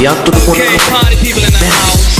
Fianto the Okay, party people in the house.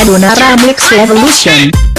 Adonara Mix Revolution.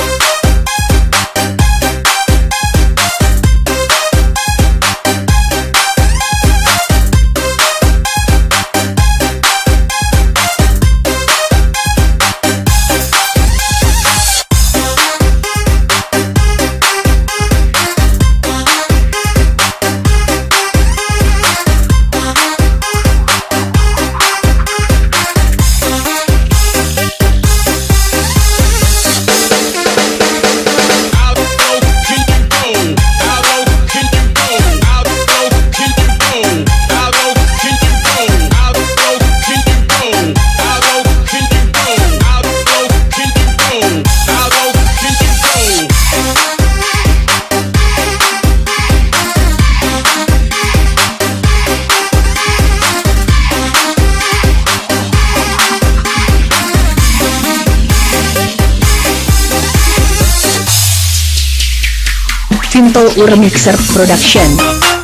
Urmixer Production.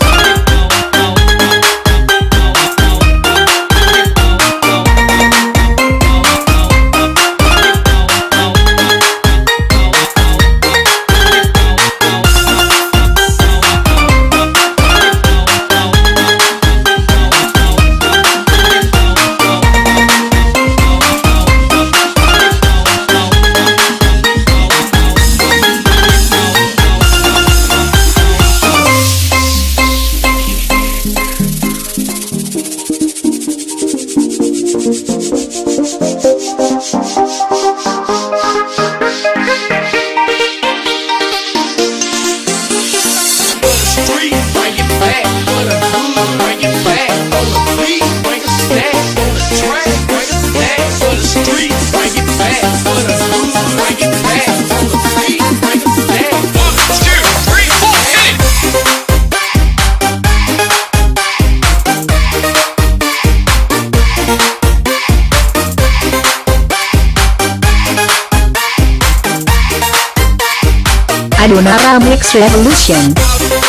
Adonara Mix Revolution.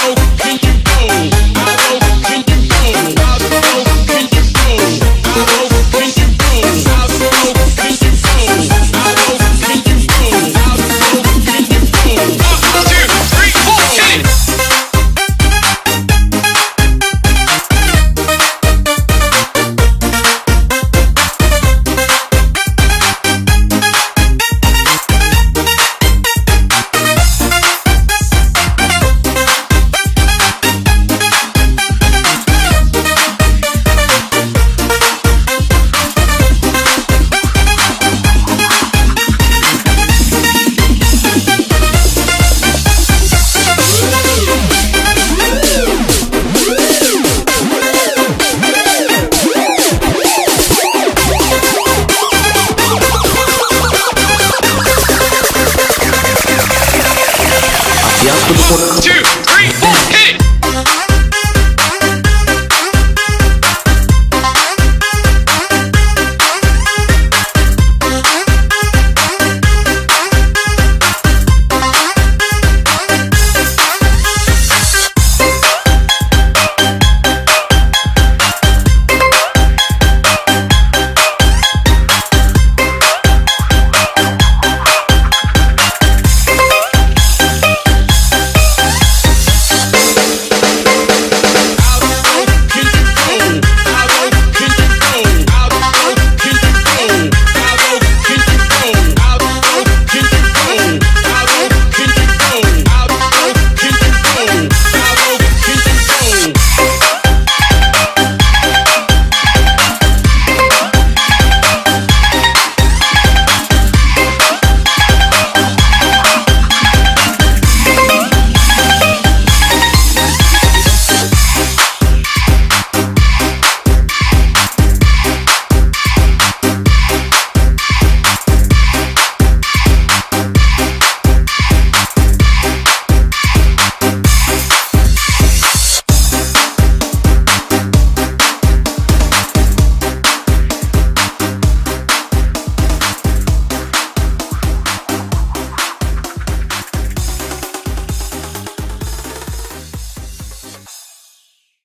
Two, three, four, hit it!